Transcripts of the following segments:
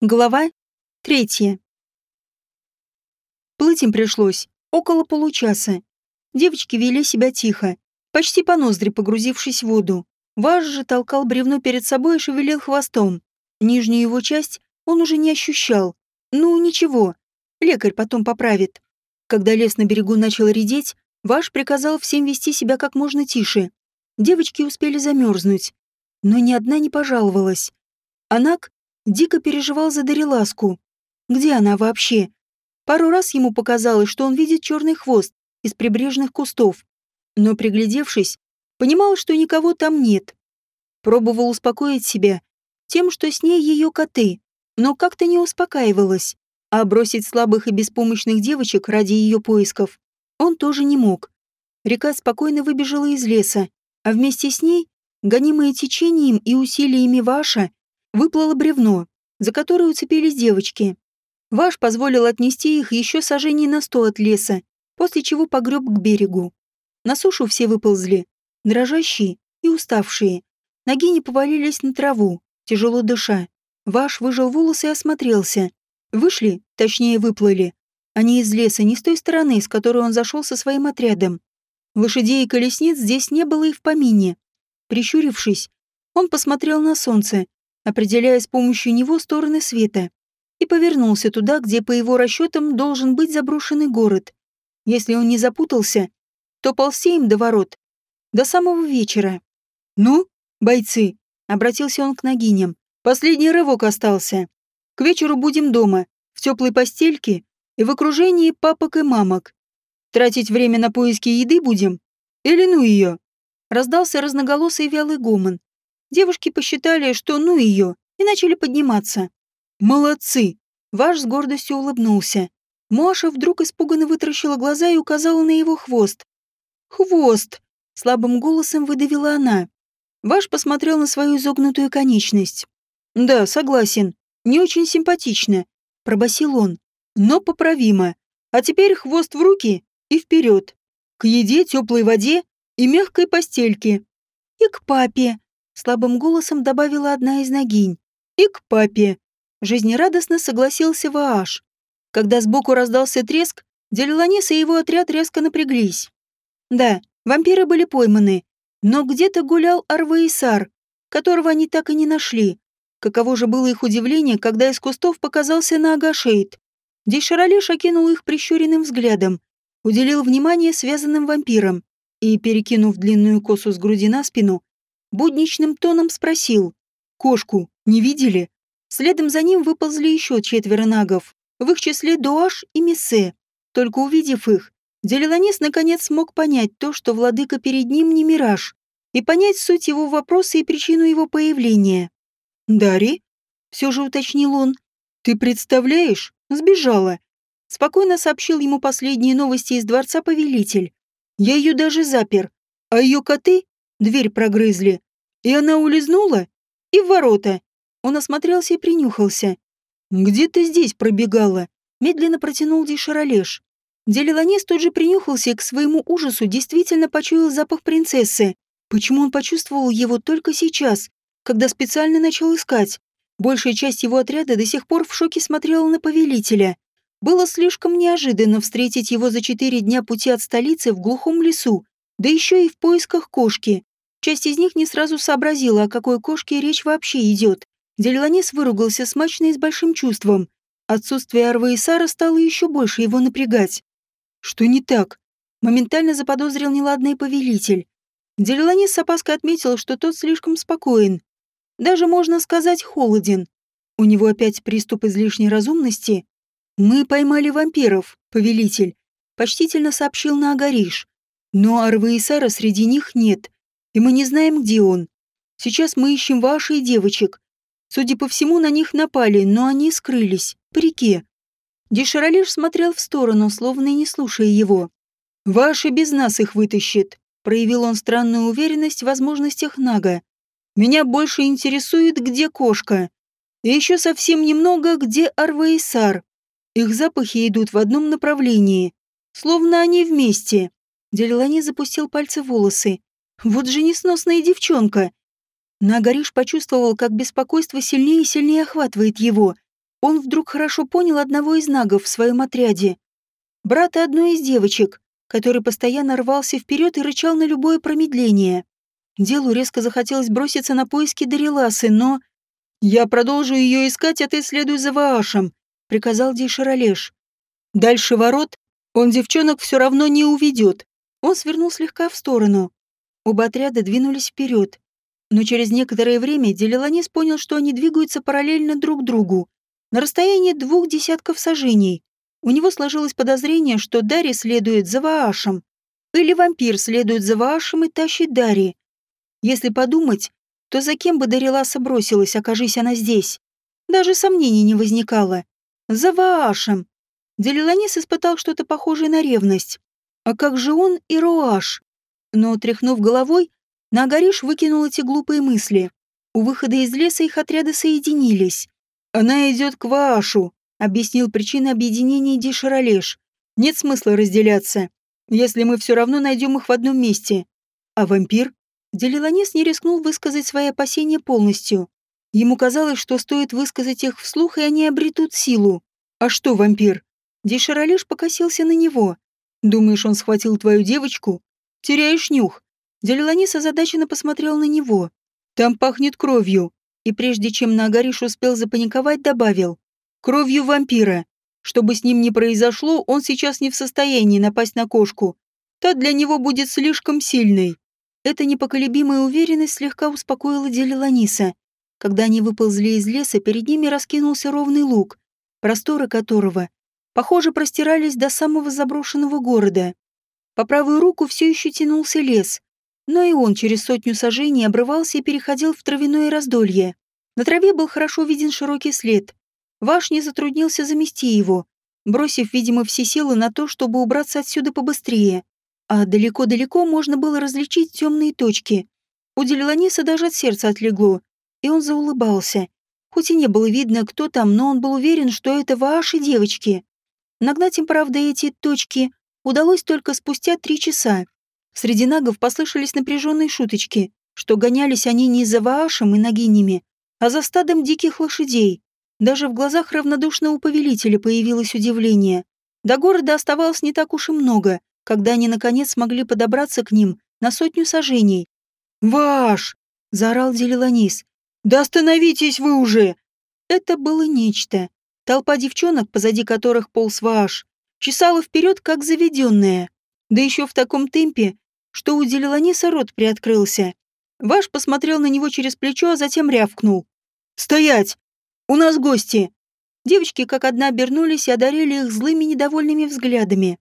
Глава третья. Плыть им пришлось около получаса. Девочки вели себя тихо, почти по ноздри погрузившись в воду. Ваш же толкал бревно перед собой и шевелил хвостом. Нижнюю его часть он уже не ощущал. Ну, ничего, лекарь потом поправит. Когда лес на берегу начал редеть, Ваш приказал всем вести себя как можно тише. Девочки успели замерзнуть, но ни одна не пожаловалась. Анак дико переживал за Дариласку. Где она вообще? Пару раз ему показалось, что он видит черный хвост из прибрежных кустов, но, приглядевшись, понимал, что никого там нет. Пробовал успокоить себя тем, что с ней ее коты, но как-то не успокаивалась, а бросить слабых и беспомощных девочек ради ее поисков он тоже не мог. Река спокойно выбежала из леса, а вместе с ней, гонимая течением и усилиями Ваша, выплыло бревно, за которое уцепились девочки. Ваш позволил отнести их еще сожжений на сто от леса, после чего погреб к берегу. На сушу все выползли, дрожащие и уставшие. Ноги не повалились на траву, тяжело дыша. Ваш выжил волосы и осмотрелся. Вышли, точнее выплыли. Они из леса, не с той стороны, с которой он зашел со своим отрядом. Лошадей и колесниц здесь не было и в помине. Прищурившись, он посмотрел на солнце, определяя с помощью него стороны света, и повернулся туда, где, по его расчетам, должен быть заброшенный город. Если он не запутался, то ползти им до ворот. До самого вечера. «Ну, бойцы», — обратился он к ногиням, — «последний рывок остался. К вечеру будем дома, в теплой постельке и в окружении папок и мамок. Тратить время на поиски еды будем? Или ну ее?» Раздался разноголосый вялый гомон, Девушки посчитали, что ну ее, и начали подниматься. «Молодцы!» Ваш с гордостью улыбнулся. Маша вдруг испуганно вытаращила глаза и указала на его хвост. «Хвост!» — слабым голосом выдавила она. Ваш посмотрел на свою изогнутую конечность. «Да, согласен. Не очень симпатично», — пробасил он. «Но поправимо. А теперь хвост в руки и вперед. К еде, теплой воде и мягкой постельке. И к папе», слабым голосом добавила одна из ногинь. «И к папе!» Жизнерадостно согласился Вааш. Когда сбоку раздался треск, Делиланис и его отряд резко напряглись. Да, вампиры были пойманы, но где-то гулял Арваисар, которого они так и не нашли. Каково же было их удивление, когда из кустов показался Наагашейд. Дейшаралеш окинул их прищуренным взглядом, уделил внимание связанным вампирам и, перекинув длинную косу с груди на спину, будничным тоном спросил. «Кошку не видели?» Следом за ним выползли еще четверо нагов, в их числе Дуаш и Миссе. Только увидев их, Делиланис наконец смог понять то, что владыка перед ним не мираж, и понять суть его вопроса и причину его появления. «Дари?» — все же уточнил он. «Ты представляешь? Сбежала!» Спокойно сообщил ему последние новости из дворца повелитель. «Я ее даже запер, а ее коты Дверь прогрызли. И она улизнула? И в ворота. Он осмотрелся и принюхался. «Где ты здесь пробегала?» Медленно протянул Дишаролеш. Делиланес тут же принюхался и к своему ужасу действительно почуял запах принцессы. Почему он почувствовал его только сейчас, когда специально начал искать? Большая часть его отряда до сих пор в шоке смотрела на повелителя. Было слишком неожиданно встретить его за четыре дня пути от столицы в глухом лесу, да еще и в поисках кошки. Часть из них не сразу сообразила, о какой кошке речь вообще идет. Делиланес выругался смачно и с большим чувством. Отсутствие Арвы и Сара стало еще больше его напрягать. Что не так? Моментально заподозрил неладный повелитель. Делиланес с опаской отметил, что тот слишком спокоен. Даже, можно сказать, холоден. У него опять приступ излишней разумности. «Мы поймали вампиров, повелитель», — почтительно сообщил на Агариш. «Но Арвы и Сара среди них нет и мы не знаем, где он. Сейчас мы ищем ваших девочек. Судя по всему, на них напали, но они скрылись, по реке. Деширалеш смотрел в сторону, словно и не слушая его. «Ваши без нас их вытащит», — проявил он странную уверенность в возможностях Нага. «Меня больше интересует, где кошка. И еще совсем немного, где Арваисар. Их запахи идут в одном направлении, словно они вместе». Делилани запустил пальцы в волосы вот же несносная девчонка. Нагариш почувствовал, как беспокойство сильнее и сильнее охватывает его. он вдруг хорошо понял одного из нагов в своем отряде. Брата одной из девочек, который постоянно рвался вперед и рычал на любое промедление. Делу резко захотелось броситься на поиски Дариласы, но... «Я продолжу ее искать, а ты следуй за Ваашем», — приказал Дейшаролеш. «Дальше ворот он девчонок все равно не уведет». Он свернул слегка в сторону. Оба отряда двинулись вперед. Но через некоторое время Делиланис понял, что они двигаются параллельно друг другу, на расстоянии двух десятков сажений. У него сложилось подозрение, что Дарри следует за Ваашем. Или вампир следует за Ваашем и тащит Дарри. Если подумать, то за кем бы Дариласа бросилась, окажись она здесь? Даже сомнений не возникало. За Ваашем. Делиланис испытал что-то похожее на ревность. А как же он и Роаш? Но, тряхнув головой, Нагариш выкинул эти глупые мысли. У выхода из леса их отряды соединились. «Она идет к Ваашу», — объяснил причины объединения Дишаролеш. «Нет смысла разделяться, если мы все равно найдем их в одном месте. А вампир?» Делиланес не рискнул высказать свои опасения полностью. Ему казалось, что стоит высказать их вслух, и они обретут силу. «А что, вампир?» Дишаролеш покосился на него. «Думаешь, он схватил твою девочку? Теряешь нюх». Делиланес озадаченно посмотрел на него. «Там пахнет кровью». И прежде чем Нагариш успел запаниковать, добавил кровью вампира. Что бы с ним ни произошло, он сейчас не в состоянии напасть на кошку. Та для него будет слишком сильной. Эта непоколебимая уверенность слегка успокоила Делиланиса. Когда они выползли из леса, перед ними раскинулся ровный луг, просторы которого, похоже, простирались до самого заброшенного города. По правую руку все еще тянулся лес, но и он через сотню сажений обрывался и переходил в травяное раздолье. На траве был хорошо виден широкий след, Ваш не затруднился замести его, бросив, видимо, все силы на то, чтобы убраться отсюда побыстрее. А далеко-далеко можно было различить темные точки. У Делиланиса даже от сердца отлегло, и он заулыбался. Хоть и не было видно, кто там, но он был уверен, что это ваши девочки. Нагнать им, правда, эти точки удалось только спустя три часа. Среди нагов послышались напряженные шуточки, что гонялись они не за Ваашем и Нагинями, а за стадом диких лошадей. Даже в глазах равнодушного повелителя появилось удивление. До города оставалось не так уж и много, когда они наконец смогли подобраться к ним на сотню сажений. «Ваш!» — заорал Делиланис. «Да остановитесь вы уже!» Это было нечто. Толпа девчонок, позади которых полз Ваш, чесала вперед, как заведенная. Да еще в таком темпе, что у Делиланиса рот приоткрылся. Ваш посмотрел на него через плечо, а затем рявкнул. «Стоять! У нас гости!» Девочки как одна обернулись и одарили их злыми недовольными взглядами.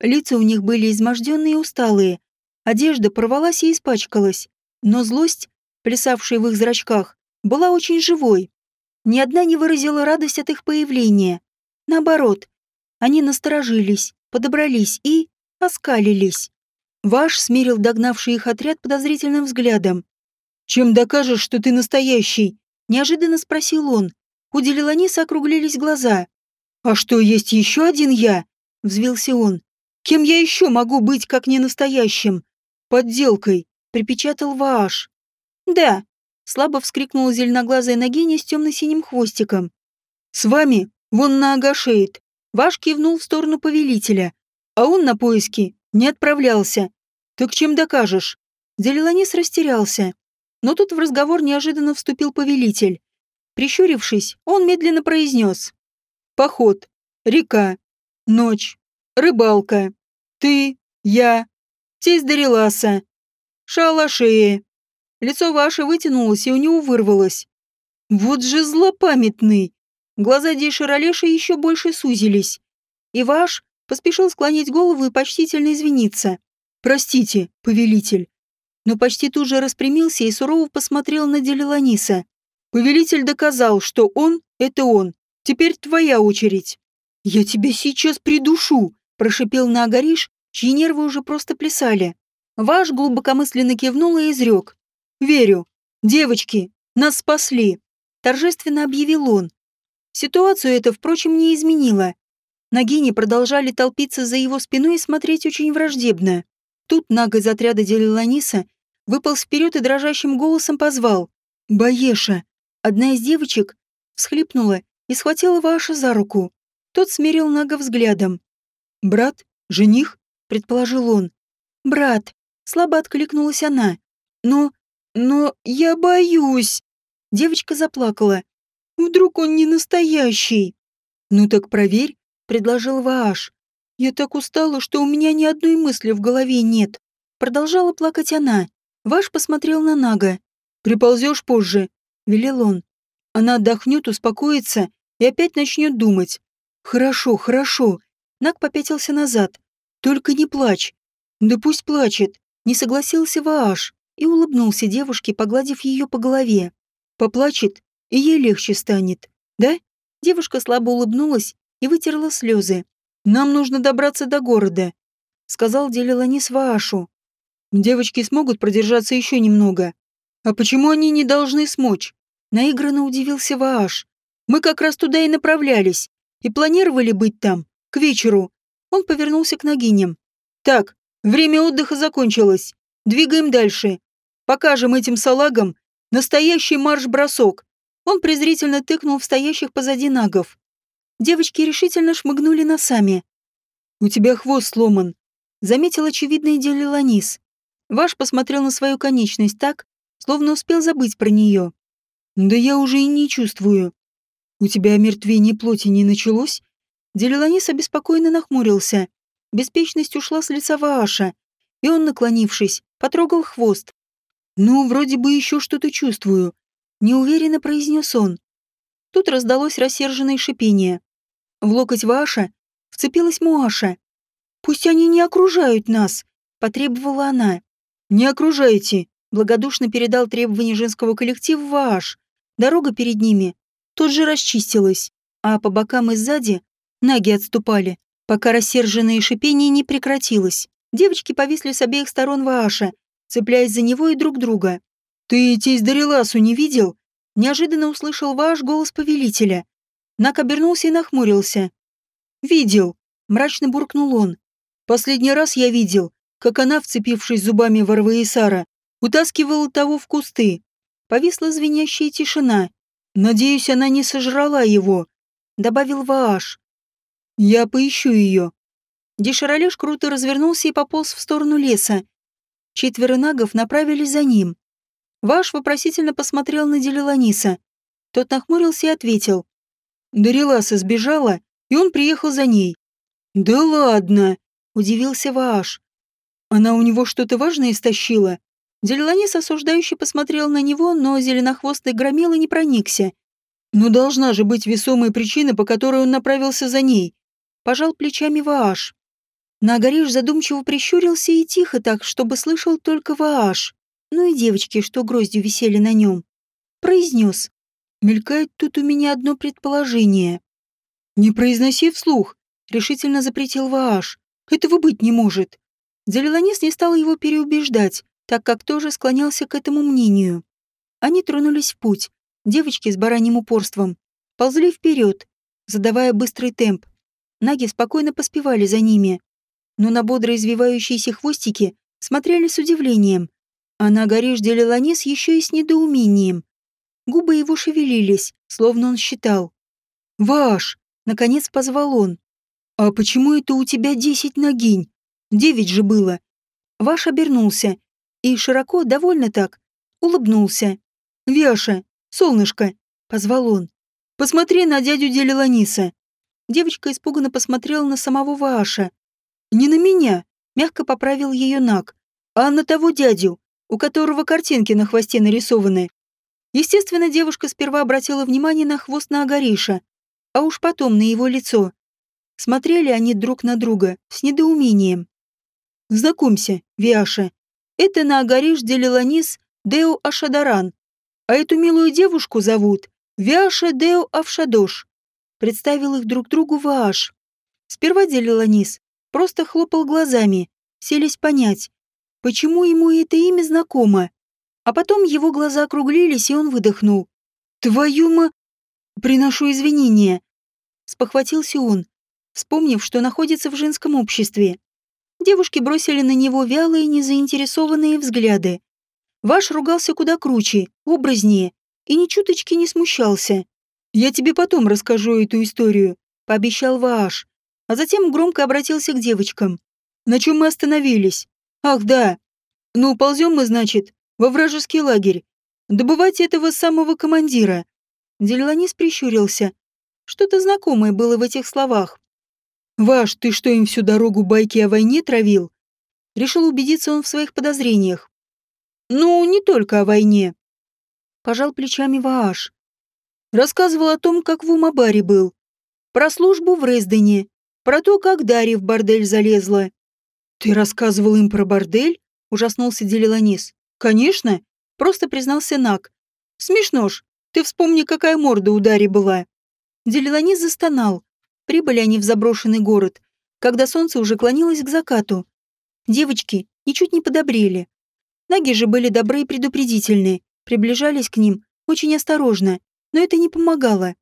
Лица у них были изможденные и усталые. Одежда порвалась и испачкалась. Но злость, плясавшая в их зрачках, была очень живой. Ни одна не выразила радость от их появления. Наоборот, они насторожились, подобрались и оскалились. Ваш смирил догнавший их отряд подозрительным взглядом. «Чем докажешь, что ты настоящий?» – неожиданно спросил он. У Делиланиса округлились глаза. «А что, есть еще один я?» — взвился он. «Кем я еще могу быть, как не настоящим?» «Подделкой», — припечатал Вааш. «Да», — слабо вскрикнула зеленоглазая Нагиня с темно-синим хвостиком. «С вами вон на Агашеет». Ваш кивнул в сторону повелителя, а он на поиски не отправлялся. «Так чем докажешь?» Делиланис растерялся. Но тут в разговор неожиданно вступил повелитель. Прищурившись, он медленно произнес. «Поход, река, ночь, рыбалка, ты, я, тесть Дариласа, шалашея». Лицо ваше вытянулось, и у него вырвалось. «Вот же злопамятный!» Глаза Дейширалеша еще больше сузились. И ваш поспешил склонить голову и почтительно извиниться. «Простите, повелитель». Но почти тут же распрямился и сурово посмотрел на Делиланиса. Повелитель доказал, что он — это он. Теперь твоя очередь. Я тебя сейчас придушу, прошипел на Агариш, чьи нервы уже просто плясали. Ваш глубокомысленно кивнул и изрек. Верю. Девочки, нас спасли. Торжественно объявил он. Ситуацию это, впрочем, не изменило. Нагини продолжали толпиться за его спиной и смотреть очень враждебно. Тут Нага из отряда Делиланиса выпал вперед и дрожащим голосом позвал. «Баеша, Одна из девочек всхлипнула и схватила Ваша за руку. Тот смирил Нага взглядом. «Брат? Жених?» — предположил он. «Брат!» — слабо откликнулась она. «Но... но я боюсь!» Девочка заплакала. «Вдруг он не настоящий?» «Ну так проверь», — предложил Вааш. «Я так устала, что у меня ни одной мысли в голове нет». Продолжала плакать она. Ваш посмотрел на Нага. «Приползешь позже», — велел он. «Она отдохнет, успокоится и опять начнет думать. Хорошо, хорошо». Наг попятился назад. «Только не плачь». «Да пусть плачет», — не согласился Вааш и улыбнулся девушке, погладив ее по голове. «Поплачет, и ей легче станет, да?» Девушка слабо улыбнулась и вытерла слезы. «Нам нужно добраться до города», — сказал Делиланис Ваашу. «Девочки смогут продержаться еще немного. А почему они не должны смочь?» Наигранно удивился Вааш. «Мы как раз туда и направлялись, и планировали быть там, к вечеру». Он повернулся к Нагиням. «Так, время отдыха закончилось. Двигаем дальше. Покажем этим салагам настоящий марш-бросок. Он презрительно тыкнул в стоящих позади нагов. Девочки решительно шмыгнули носами. «У тебя хвост сломан», — заметил очевидный Делиланис. Ваш посмотрел на свою конечность так, словно успел забыть про нее. «Да я уже и не чувствую. У тебя омертвение плоти не началось?» Делиланис обеспокоенно нахмурился. Беспечность ушла с лица Вааша, и он, наклонившись, потрогал хвост. «Ну, вроде бы еще что-то чувствую», неуверенно произнес он. Тут раздалось рассерженное шипение. В локоть Ваша вцепилась Муаша. «Пусть они не окружают нас», — потребовала она. «Не окружайте», — благодушно передал требования женского коллектива Вааш. Дорога перед ними тут же расчистилась, а по бокам и сзади ноги отступали, пока рассерженное шипение не прекратилось. Девочки повисли с обеих сторон Вааша, цепляясь за него и друг друга. «Ты тесть Дариласу не видел?» Неожиданно услышал ваш голос повелителя. Нак обернулся и нахмурился. «Видел», — мрачно буркнул он. «Последний раз я видел, как она, вцепившись зубами в Арваисара, утаскивала того в кусты. Повисла звенящая тишина. Надеюсь, она не сожрала его», — добавил Вааш. «Я поищу ее». Деширалеш круто развернулся и пополз в сторону леса. Четверо нагов направились за ним. Ваш вопросительно посмотрел на Делиланиса. Тот нахмурился и ответил. Дариласа сбежала, и он приехал за ней. «Да ладно!» – удивился Вааш. «Она у него что-то важное истощила?» Делиланис осуждающе посмотрел на него, но зеленохвостый громила не проникся. «Ну должна же быть весомая причина, по которой он направился за ней», – пожал плечами Вааш. Нагариш задумчиво прищурился и тихо так, чтобы слышал только Вааш ну и девочки, что гроздью висели на нем, произнес. Мелькает тут у меня одно предположение. Не произноси вслух, решительно запретил Вааш. Этого быть не может. Залиланис не стал его переубеждать, так как тоже склонялся к этому мнению. Они тронулись в путь. Девочки с бараньим упорством ползли вперед, задавая быстрый темп. Наги спокойно поспевали за ними, но на бодро извивающиеся хвостики смотрели с удивлением, а на горе Делиланис еще и с недоумением. Губы его шевелились, словно он считал. «Ваш!» — наконец позвал он. «А почему это у тебя десять ногинь? Девять же было!» Ваш обернулся и широко, довольно так, улыбнулся. «Вяша, солнышко!» — позвал он. «Посмотри на дядю Делиланиса!» Девочка испуганно посмотрела на самого Ваша. «Не на меня!» — мягко поправил ее Наг, «а на того дядю, у которого картинки на хвосте нарисованы. Естественно, девушка сперва обратила внимание на хвост на Агариша, а уж потом на его лицо. Смотрели они друг на друга с недоумением. «Знакомься, Виаша, это на Агариш Делиланис Део Ашадаран, а эту милую девушку зовут Виаша Део Авшадош», представил их друг другу Вааш. Сперва Делиланис просто хлопал глазами, селись понять, Почему ему это имя знакомо? А потом его глаза округлились, и он выдохнул. «Твою ма...» «Приношу извинения», — спохватился он, вспомнив, что находится в женском обществе. Девушки бросили на него вялые, незаинтересованные взгляды. Ваш ругался куда круче, образнее, и ни чуточки не смущался. «Я тебе потом расскажу эту историю», — пообещал Вааш, а затем громко обратился к девочкам. «На чем мы остановились? Ах, да. Ну, ползем мы, значит, во вражеский лагерь. Добывать этого самого командира». Дельланис прищурился. Что-то знакомое было в этих словах. «Ваш, ты что им всю дорогу байки о войне травил?» Решил убедиться он в своих подозрениях. «Ну, не только о войне». Пожал плечами Вааш. Рассказывал о том, как в Умабаре был. Про службу в Рездене. Про то, как Дарья в бордель залезла. «Ты рассказывал им про бордель?» — ужаснулся Делиланис. «Конечно!» — просто признался Нак. «Смешно ж. Ты вспомни, какая морда у Дарьи была». Делиланис застонал. Прибыли они в заброшенный город, когда солнце уже клонилось к закату. Девочки ничуть не подобрели. Наги же были добры и предупредительны, приближались к ним очень осторожно, но это не помогало.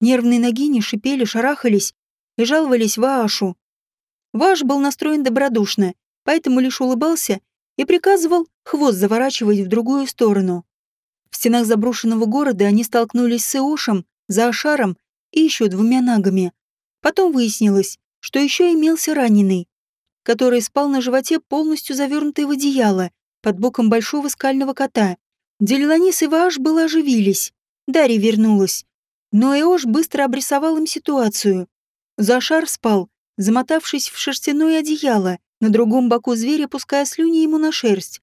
Нервные ногини шипели, шарахались и жаловались Ваашу. Вааш был настроен добродушно, поэтому лишь улыбался и приказывал хвост заворачивать в другую сторону. В стенах заброшенного города они столкнулись с Иошем, Заашаром и еще двумя нагами. Потом выяснилось, что еще имелся раненый, который спал на животе полностью завернутый в одеяло под боком большого скального кота. Делиланис и Вааш было оживились. Дарья вернулась. Но Эош быстро обрисовал им ситуацию. Зашар спал, замотавшись в шерстяное одеяло, на другом боку зверя пуская слюни ему на шерсть.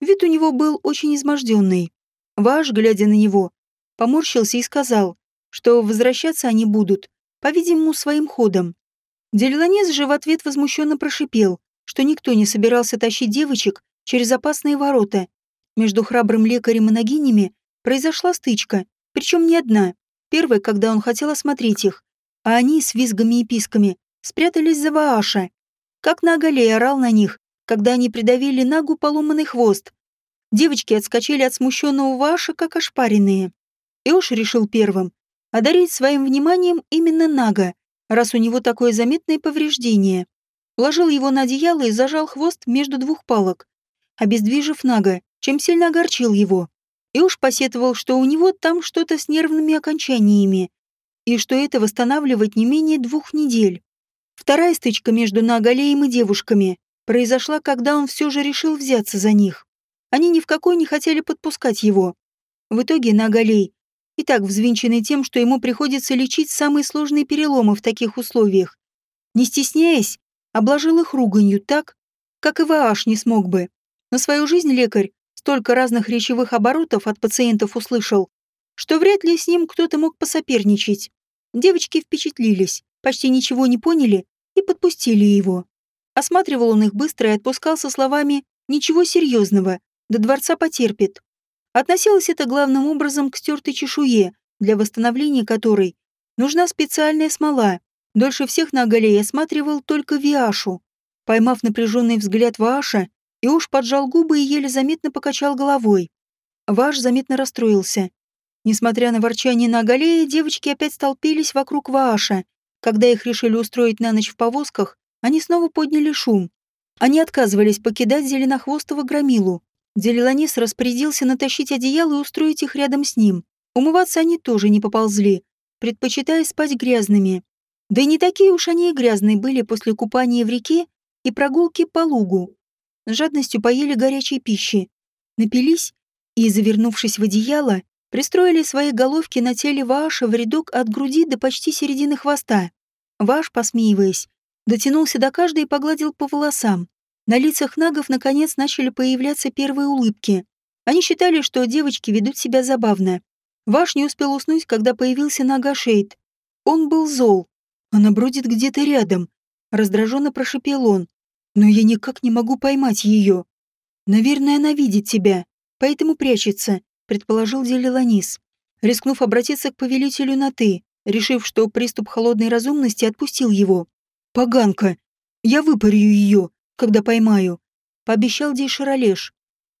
Вид у него был очень изможденный. Ваш, глядя на него, поморщился и сказал, что возвращаться они будут, по-видимому, своим ходом. Делиланез же в ответ возмущенно прошипел, что никто не собирался тащить девочек через опасные ворота. Между храбрым лекарем и ногинями произошла стычка, причем не одна. Первая, когда он хотел осмотреть их, а они с визгами и писками спрятались за Вааша. Как на оголе орал на них, когда они придавили Нагу поломанный хвост. Девочки отскочили от смущенного Вааша, как ошпаренные. Иош решил первым одарить своим вниманием именно Нага, раз у него такое заметное повреждение. Уложил его на одеяло и зажал хвост между двух палок, обездвижив Нага, чем сильно огорчил его. И посетовал, что у него там что-то с нервными окончаниями, и что это восстанавливать не менее двух недель. Вторая стычка между Нагалеем и девушками произошла, когда он все же решил взяться за них. Они ни в какой не хотели подпускать его. В итоге Нагалей и так взвинченный тем, что ему приходится лечить самые сложные переломы в таких условиях. Не стесняясь, обложил их руганью так, как и Вааш не смог бы. На свою жизнь лекарь столько разных речевых оборотов от пациентов услышал, что вряд ли с ним кто-то мог посоперничать. Девочки впечатлились, почти ничего не поняли и подпустили его. Осматривал он их быстро и отпускал со словами «Ничего серьезного, до дворца потерпит». Относилось это главным образом к стертой чешуе, для восстановления которой нужна специальная смола. Дольше всех на Агалее осматривал только Виашу. Поймав напряженный взгляд Вааша, Иош поджал губы и еле заметно покачал головой. Ваш заметно расстроился. Несмотря на ворчание на Агалее, девочки опять столпились вокруг Вааша. Когда их решили устроить на ночь в повозках, они снова подняли шум. Они отказывались покидать зеленохвостого громилу, Делиланис распорядился натащить одеяло и устроить их рядом с ним. Умываться они тоже не поползли, предпочитая спать грязными. Да и не такие уж они и грязные были после купания в реке и прогулки по лугу. С жадностью поели горячей пищи, напились и, завернувшись в одеяло, пристроили свои головки на теле Вааша в рядок от груди до почти середины хвоста. Ваш, посмеиваясь, дотянулся до каждой и погладил по волосам. На лицах нагов наконец начали появляться первые улыбки. Они считали, что девочки ведут себя забавно. Ваш не успел уснуть, когда появился нага Шейд. Он был зол. Она бродит где-то рядом. Раздраженно прошипел он. Но я никак не могу поймать ее. Наверное, она видит тебя, поэтому прячется, предположил Делиланис. Рискнув обратиться к повелителю на «ты», решив, что приступ холодной разумности отпустил его. «Поганка! Я выпарю ее!» когда поймаю», — пообещал Дейшаролеш.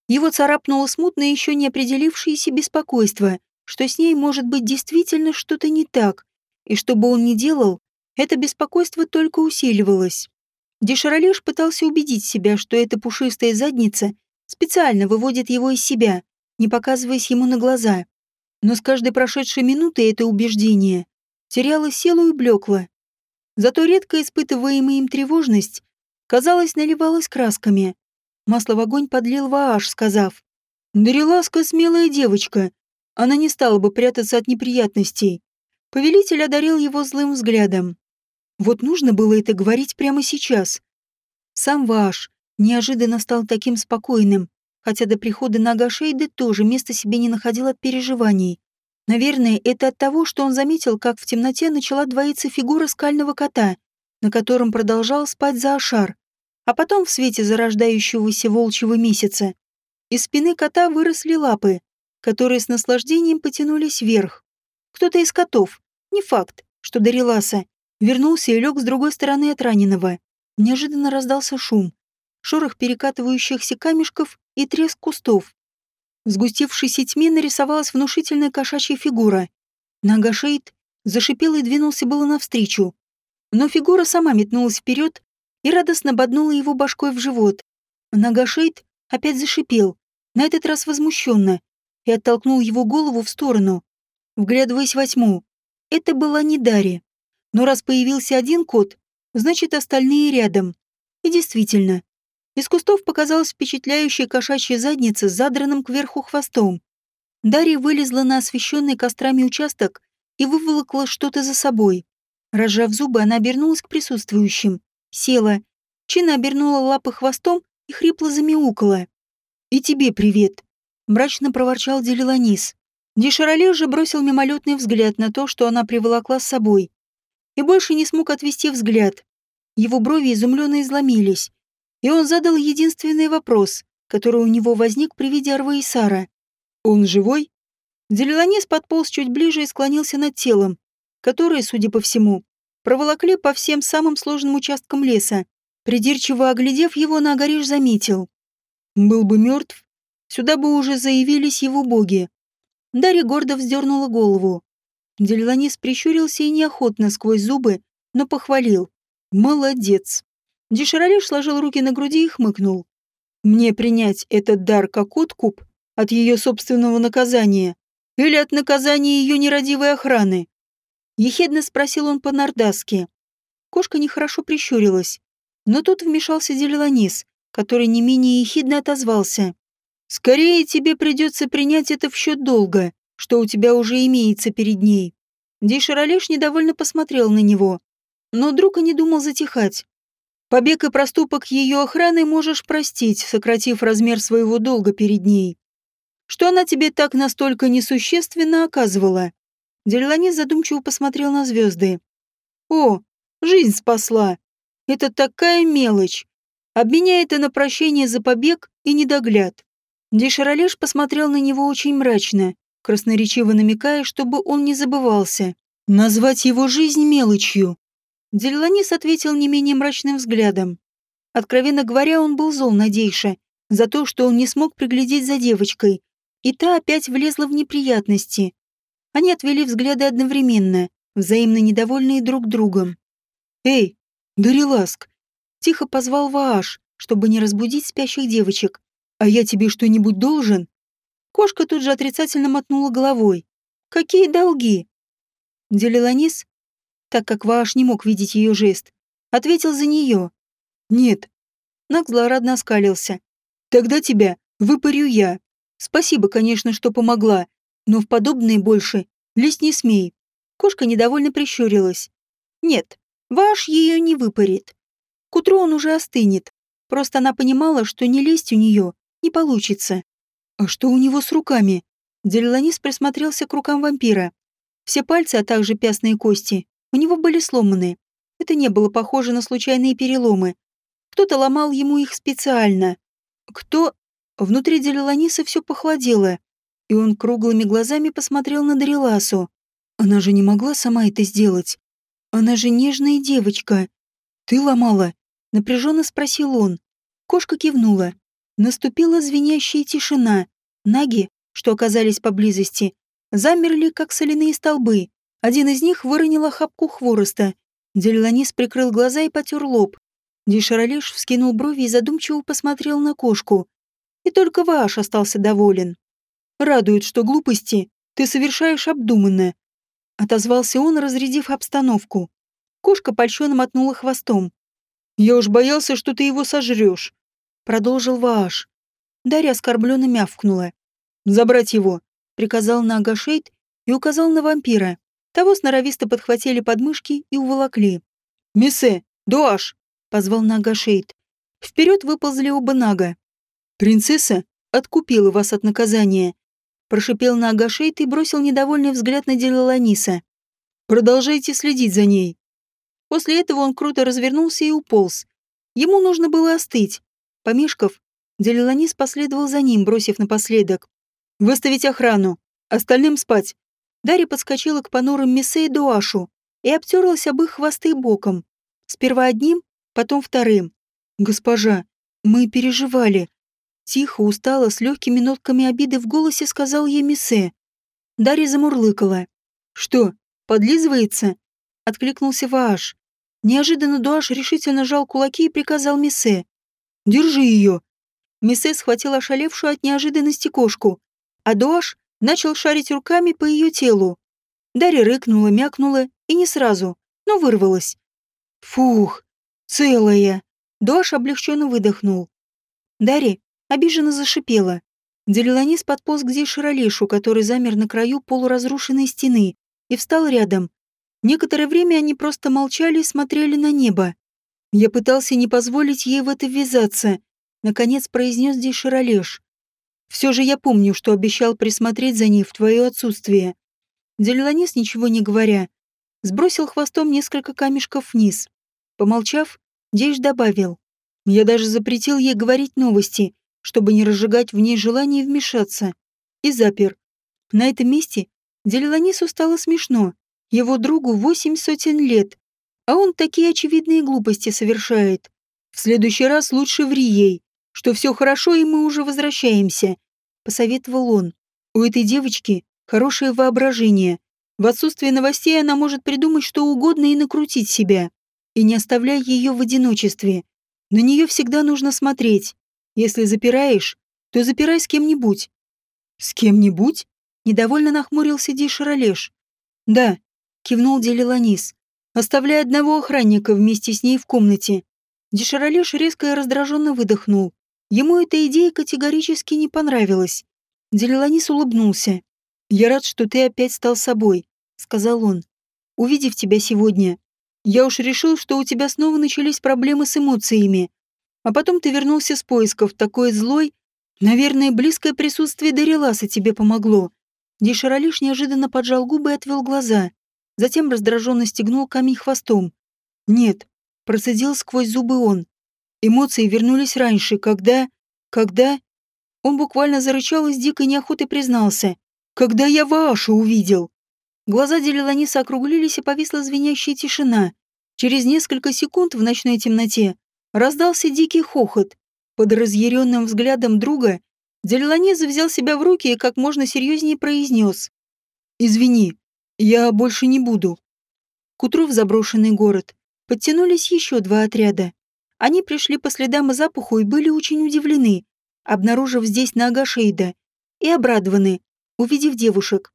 Его царапнуло смутное еще не определившееся беспокойство, что с ней может быть действительно что-то не так, и что бы он ни делал, это беспокойство только усиливалось. Дешаролеш пытался убедить себя, что эта пушистая задница специально выводит его из себя, не показываясь ему на глаза. Но с каждой прошедшей минутой это убеждение теряло силу и блекло. Зато редко испытываемая им тревожность, казалось, наливалась красками. Масло в огонь подлил Вааш, сказав, «Дариласка смелая девочка. Она не стала бы прятаться от неприятностей». Повелитель одарил его злым взглядом. Вот нужно было это говорить прямо сейчас. Сам Вааш неожиданно стал таким спокойным, хотя до прихода Нага Шейды тоже места себе не находил от переживаний. Наверное, это от того, что он заметил, как в темноте начала двоиться фигура скального кота, на котором продолжал спать Заашар. А потом в свете зарождающегося волчьего месяца из спины кота выросли лапы, которые с наслаждением потянулись вверх. Кто-то из котов, не факт, что Дариласа, вернулся и лег с другой стороны от раненого. Неожиданно раздался шум, шорох перекатывающихся камешков и треск кустов. В сгустившейся тьме нарисовалась внушительная кошачья фигура. Нога Шейд зашипел и двинулся было навстречу. Но фигура сама метнулась вперед и радостно боднула его башкой в живот. Нога Шейд опять зашипел, на этот раз возмущенно, и оттолкнул его голову в сторону. Вглядываясь во тьму, это была не Дарья. Но раз появился один кот, значит остальные рядом. И действительно, из кустов показалась впечатляющая кошачья задница с задранным кверху хвостом. Дарья вылезла на освещенный кострами участок и выволокла что-то за собой. Разжав зубы, она обернулась к присутствующим. Села. Чина обернула лапы хвостом и хрипло замяукала. «И тебе привет», — мрачно проворчал Делиланис. Деширале же бросил мимолетный взгляд на то, что она приволокла с собой. И больше не смог отвести взгляд. Его брови изумленно изломились и он задал единственный вопрос, который у него возник при виде Арвы и Сара. «Он живой?» Делиланес подполз чуть ближе и склонился над телом, которое, судя по всему, проволокли по всем самым сложным участкам леса. Придирчиво оглядев его, Нагариш заметил. «Был бы мертв, сюда бы уже заявились его боги». Дарья гордо вздернула голову. Делиланис прищурился и неохотно сквозь зубы, но похвалил. «Молодец!» Деширалеш сложил руки на груди и хмыкнул. «Мне принять этот дар как откуп от ее собственного наказания или от наказания ее нерадивой охраны?» Ехидно спросил он по-нордаски. Кошка нехорошо прищурилась, но тут вмешался Делеланис, который не менее ехидно отозвался. «Скорее тебе придется принять это в счет долга, что у тебя уже имеется перед ней». Дишаралеш недовольно посмотрел на него, но друг и не думал затихать. Побег и проступок ее охраны можешь простить, сократив размер своего долга перед ней. Что она тебе так настолько несущественно оказывала?» Дельланис задумчиво посмотрел на звезды. «О, жизнь спасла. Это такая мелочь. Обменяй это на прощение за побег и недогляд». Деширалеш посмотрел на него очень мрачно, красноречиво намекая, чтобы он не забывался. Назвать его жизнь мелочью Дельланис ответил не менее мрачным взглядом. Откровенно говоря, он был зол на Дейша за то, что он не смог приглядеть за девочкой, и та опять влезла в неприятности. Они отвели взгляды одновременно, взаимно недовольные друг другом. «Эй, Дариласк!» Тихо позвал Вааш, чтобы не разбудить спящих девочек. «А я тебе что-нибудь должен?» Кошка тут же отрицательно мотнула головой. «Какие долги?» Делиланис так как Вааш не мог видеть ее жест, ответил за нее. «Нет». Нак злорадно оскалился. «Тогда тебя выпарю я. Спасибо, конечно, что помогла, но в подобные больше лезть не смей». Кошка недовольно прищурилась. «Нет, Ваш ее не выпарит. К утру он уже остынет. Просто она понимала, что не лезть у нее не получится. А что у него с руками? Делиланис присмотрелся к рукам вампира. Все пальцы, а также пястные кости, у него были сломаны. Это не было похоже на случайные переломы. Кто-то ломал ему их специально. Кто... Внутри Делиланиса все похолодело, и он круглыми глазами посмотрел на Дариласу. Она же не могла сама это сделать. Она же нежная девочка. Ты ломала? Напряженно спросил он. Кошка кивнула. Наступила звенящая тишина. Наги, что оказались поблизости, замерли, как соляные столбы. Один из них выронил охапку хвороста. Дельланис прикрыл глаза и потер лоб. Дишаралеш вскинул брови и задумчиво посмотрел на кошку. И только Вааш остался доволен. Радует, что глупости ты совершаешь обдуманно», — отозвался он, разрядив обстановку. Кошка польщенно мотнула хвостом. «Я уж боялся, что ты его сожрешь», — продолжил Вааш. Дарья оскорбленно мявкнула. «Забрать его», — приказал на Агашейд и указал на вампира. Того сноровисто подхватили подмышки и уволокли. «Миссе, Дуаш!» — позвал Нагашейд. Вперед выползли оба Нага. «Принцесса откупила вас от наказания», — прошипел Нагашейд и бросил недовольный взгляд на Делаланиса. «Продолжайте следить за ней». После этого он круто развернулся и уполз. Ему нужно было остыть. Помешков, Делиланис последовал за ним, бросив напоследок. «Выставить охрану. Остальным спать». Дарья подскочила к понурым Месе и Дуашу и обтерлась об их хвосты боком. Сперва одним, потом вторым. «Госпожа, мы переживали». Тихо, устало, с легкими нотками обиды в голосе сказал ей Месе. Дарья замурлыкала. «Что, подлизывается?» Откликнулся Вааш. Неожиданно Дуаш решительно жал кулаки и приказал Месе. «Держи ее!» Месе схватил ошалевшую от неожиданности кошку, а Дуаш начал шарить руками по ее телу. Дарья рыкнула, мякнула и не сразу, но вырвалась. «Фух, целая!» Дуаш облегченно выдохнул. Дарья обиженно зашипела. Делиланис подполз к Дейширалишу, который замер на краю полуразрушенной стены, и встал рядом. Некоторое время они просто молчали и смотрели на небо. Я пытался не позволить ей в это ввязаться, наконец произнес Дейширалеш. Все же я помню, что обещал присмотреть за ней в твое отсутствие. Делиланис, ничего не говоря, сбросил хвостом несколько камешков вниз. Помолчав, Дейш добавил. Я даже запретил ей говорить новости, чтобы не разжигать в ней желание вмешаться. И запер. На этом месте Делиланису стало смешно. Его другу восемь сотен лет, а он такие очевидные глупости совершает. В следующий раз лучше ври ей, что все хорошо и мы уже возвращаемся, посоветовал он. У этой девочки хорошее воображение. В отсутствие новостей она может придумать что угодно и накрутить себя. И не оставляй ее в одиночестве. На нее всегда нужно смотреть. Если запираешь, то запирай с кем-нибудь. С кем-нибудь? Недовольно нахмурился Дишаролеш. Да, кивнул Делиланис, оставляя одного охранника вместе с ней в комнате. Дишаролеш резко и раздраженно выдохнул. Ему эта идея категорически не понравилась. Делиланис улыбнулся. «Я рад, что ты опять стал собой», — сказал он. «Увидев тебя сегодня, я уж решил, что у тебя снова начались проблемы с эмоциями. А потом ты вернулся с поисков, такой злой. Наверное, близкое присутствие Дариласа тебе помогло». Дишаралиш неожиданно поджал губы и отвел глаза. Затем раздраженно стегнул камень хвостом. «Нет», — процедил сквозь зубы он. Эмоции вернулись раньше, когда... Когда... Он буквально зарычал и с дикой неохотой признался. «Когда я Ваашу увидел!» Глаза Делиланиса округлились, и повисла звенящая тишина. Через несколько секунд в ночной темноте раздался дикий хохот. Под разъяренным взглядом друга Делиланис взял себя в руки и как можно серьезнее произнес. «Извини, я больше не буду». К утру в заброшенный город подтянулись еще два отряда. Они пришли по следам и запаху и были очень удивлены, обнаружив здесь нога Шейда, и обрадованы, увидев девушек.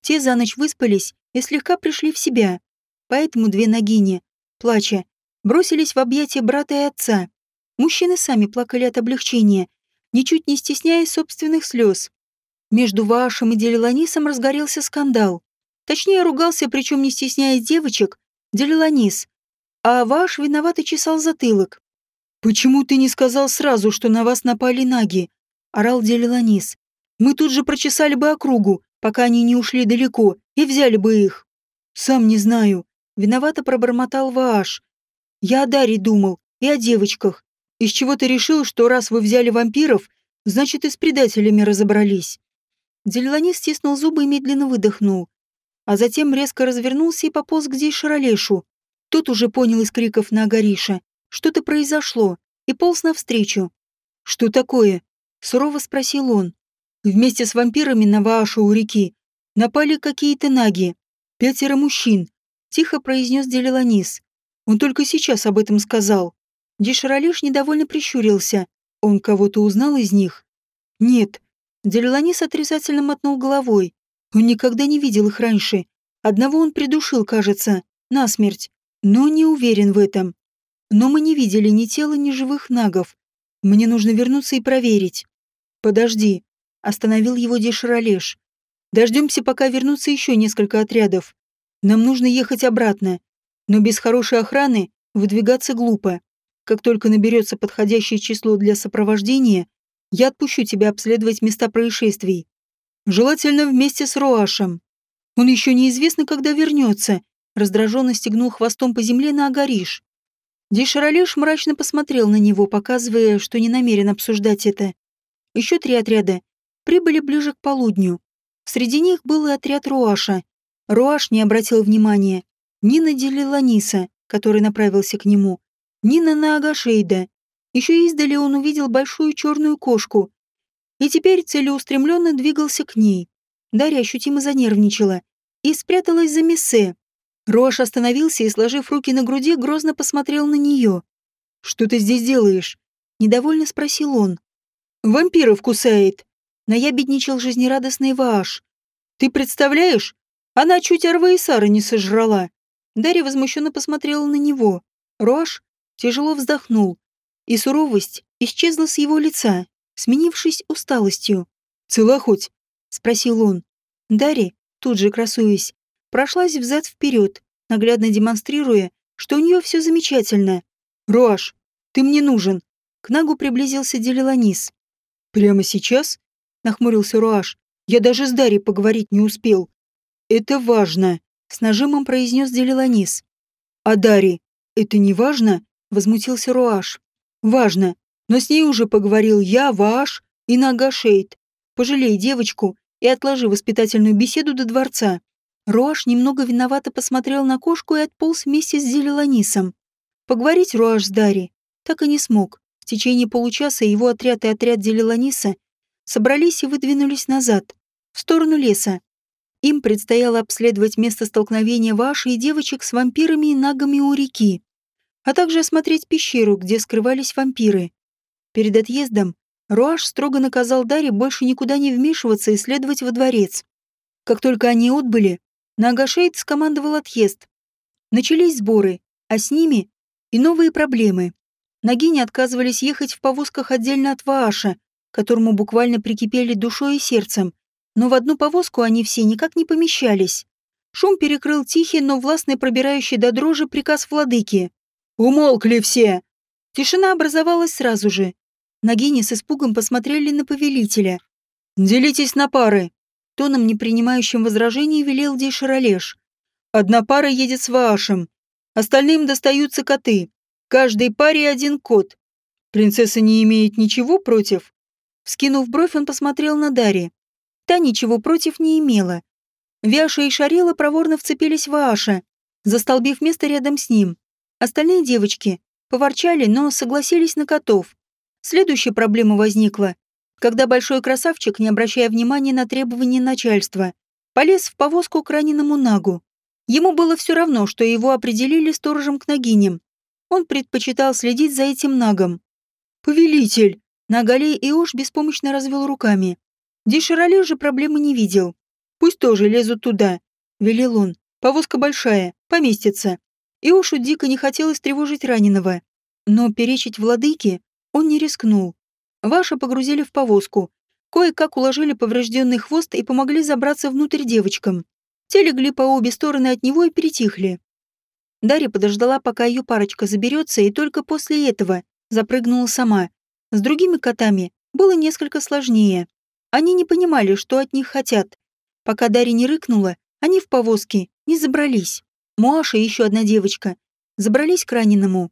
Те за ночь выспались и слегка пришли в себя, поэтому две ногини, плача, бросились в объятия брата и отца. Мужчины сами плакали от облегчения, ничуть не стесняясь собственных слез. Между Вашем и Делиланисом разгорелся скандал. Точнее, ругался, причем не стесняясь девочек, Делиланис. А Ваш виновато чесал затылок. «Почему ты не сказал сразу, что на вас напали наги?» — орал Делиланис. «Мы тут же прочесали бы округу, пока они не ушли далеко, и взяли бы их». «Сам не знаю». Виновато пробормотал Вааш. «Я о Даре думал и о девочках. Из чего ты решил, что раз вы взяли вампиров, значит и с предателями разобрались?» Делиланис стиснул зубы и медленно выдохнул а затем резко развернулся и пополз к Дейшаролешу. Тот уже понял из криков на Агариша. Что-то произошло, и полз навстречу. «Что такое?» — сурово спросил он. Вместе с вампирами на Ваашу у реки напали какие-то наги. Пятеро мужчин. Тихо произнес Делиланис. Он только сейчас об этом сказал. Деширалеш недовольно прищурился. Он кого-то узнал из них? Нет. Делиланис отрицательно мотнул головой. Он никогда не видел их раньше. Одного он придушил, кажется, насмерть, но не уверен в этом. Но мы не видели ни тела, ни живых нагов. Мне нужно вернуться и проверить. Подожди, остановил его Деширалеш. Дождемся, пока вернутся еще несколько отрядов. Нам нужно ехать обратно. Но без хорошей охраны выдвигаться глупо. Как только наберется подходящее число для сопровождения, я отпущу тебя обследовать места происшествий. Желательно вместе с Руашем. Он еще неизвестно, когда вернется. Раздраженно стегнул хвостом по земле на Агариш. Деширалеш мрачно посмотрел на него, показывая, что не намерен обсуждать это. Еще три отряда прибыли ближе к полудню. Среди них был и отряд Руаша. Руаш не обратил внимания ни на Делиланиса, который направился к нему, ни на Наагашейда. Еще издали он увидел большую черную кошку и теперь целеустремленно двигался к ней. Дарья ощутимо занервничала и спряталась за Мессе. Рош остановился и, сложив руки на груди, грозно посмотрел на нее. «Что ты здесь делаешь?» — недовольно спросил он. «Вампиров кусает!» — наябедничал жизнерадостный Вааш. «Ты представляешь? Она чуть Арва и Сара не сожрала!» Дарья возмущенно посмотрела на него. Рош тяжело вздохнул, и суровость исчезла с его лица, сменившись усталостью. «Цела хоть?» — спросил он. Дарья, тут же красуясь, прошлась взад-вперед, наглядно демонстрируя, что у нее все замечательно. «Руаш, ты мне нужен!» К Нагу приблизился Делиланис. «Прямо сейчас?» — нахмурился Руаш. «Я даже с Дарьей поговорить не успел». «Это важно», — с нажимом произнес Делиланис. «А Дарьи, это не важно?» — возмутился Руаш. «Важно. Но с ней уже поговорил я, Ваш и Нагашейд. Пожалей девочку и отложи воспитательную беседу до дворца. Руаш немного виновато посмотрел на кошку и отполз вместе с Зелеланисом. Поговорить Руаш с Дари так и не смог. В течение получаса его отряд и отряд Делеланиса собрались и выдвинулись назад, в сторону леса. Им предстояло обследовать место столкновения Ваши и девочек с вампирами и нагами у реки, а также осмотреть пещеру, где скрывались вампиры. Перед отъездом Руаш строго наказал Даре больше никуда не вмешиваться и следовать во дворец. Как только они отбыли, Нагашейд скомандовал отъезд. Начались сборы, а с ними и новые проблемы. Нагини отказывались ехать в повозках отдельно от Вааша, которому буквально прикипели душой и сердцем, но в одну повозку они все никак не помещались. Шум перекрыл тихий, но властный пробирающий до дрожи приказ владыки. «Умолкли все!» Тишина образовалась сразу же, Нагини с испугом посмотрели на повелителя. «Делитесь на пары!» Тоном, не принимающим возражений, велел Дейшаролеш. «Одна пара едет с Ваашем. Остальным достаются коты. Каждой паре один кот. Принцесса не имеет ничего против?» Вскинув бровь, он посмотрел на Дари. Та ничего против не имела. Вяша и Шарила проворно вцепились в Ааша, застолбив место рядом с ним. Остальные девочки поворчали, но согласились на котов. Следующая проблема возникла, когда большой красавчик, не обращая внимания на требования начальства, полез в повозку к раненому Нагу. Ему было все равно, что его определили сторожем к Нагиням. Он предпочитал следить за этим Нагом. «Повелитель!» Нагалей Иош беспомощно развел руками. Деширали же проблемы не видел. «Пусть тоже лезут туда», — велел он. «Повозка большая, поместится». Иошу дико не хотелось тревожить раненого. Но перечить владыке он не рискнул. Ваша погрузили в повозку. Кое-как уложили поврежденный хвост и помогли забраться внутрь девочкам. Те легли по обе стороны от него и перетихли. Дарья подождала, пока ее парочка заберется, и только после этого запрыгнула сама. С другими котами было несколько сложнее. Они не понимали, что от них хотят. Пока Дарья не рыкнула, они в повозке не забрались. Муаша и еще одна девочка забрались к раненому.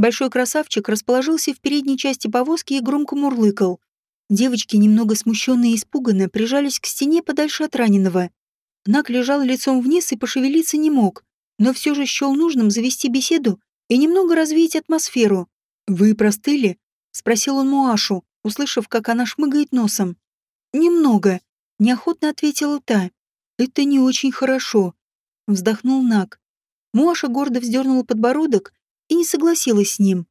Большой красавчик расположился в передней части повозки и громко мурлыкал. Девочки, немного смущенные и испуганно, прижались к стене подальше от раненого. Нак лежал лицом вниз и пошевелиться не мог, но все же счел нужным завести беседу и немного развеять атмосферу. «Вы простыли?» — спросил он Муашу, услышав, как она шмыгает носом. «Немного», — неохотно ответила та. «Это не очень хорошо», — вздохнул Нак. Муаша гордо вздернула подбородок и не согласилась с ним.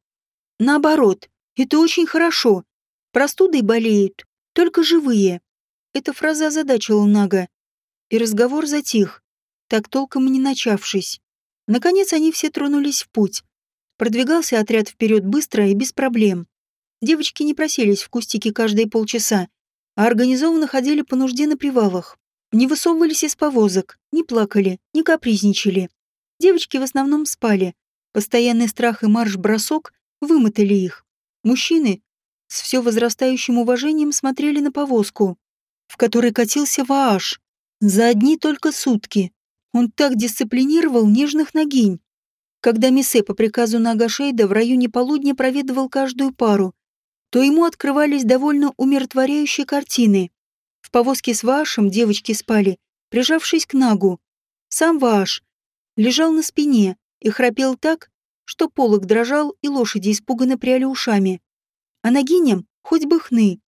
Наоборот, это очень хорошо. Простудой болеют только живые. Эта фраза озадачила Нага. и разговор затих, так толком и не начавшись. Наконец они все тронулись в путь. Продвигался отряд вперед быстро и без проблем. Девочки не просились в кустике каждые полчаса, а организованно ходили по нужде на привалах. Не высовывались из повозок, не плакали, не капризничали. Девочки в основном спали. Постоянный страх и марш-бросок вымотали их. Мужчины с все возрастающим уважением смотрели на повозку, в которой катился Вааш. За одни только сутки. Он так дисциплинировал нежных ногинь. Когда Миссе по приказу Нагашейда в районе полудня проведывал каждую пару, то ему открывались довольно умиротворяющие картины. В повозке с Вашем девочки спали, прижавшись к Нагу. Сам Ваш лежал на спине и храпел так, что полок дрожал и лошади испуганно пряли ушами. А Нагиням хоть бы хны.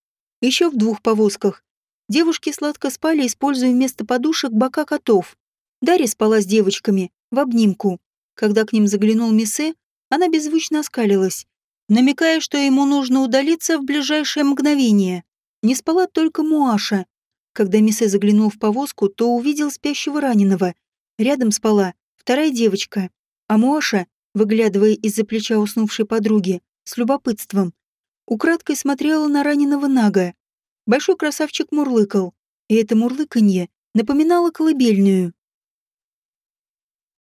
Еще в двух повозках девушки сладко спали, используя вместо подушек бока котов. Дарья спала с девочками, в обнимку. Когда к ним заглянул Миссе, она беззвучно оскалилась, намекая, что ему нужно удалиться в ближайшее мгновение. Не спала только Муаша. Когда Миссе заглянул в повозку, то увидел спящего раненого. Рядом спала вторая девочка, а Муаша, выглядывая из-за плеча уснувшей подруги, с любопытством, украдкой смотрела на раненого Нага. Большой красавчик мурлыкал, и это мурлыканье напоминало колыбельную.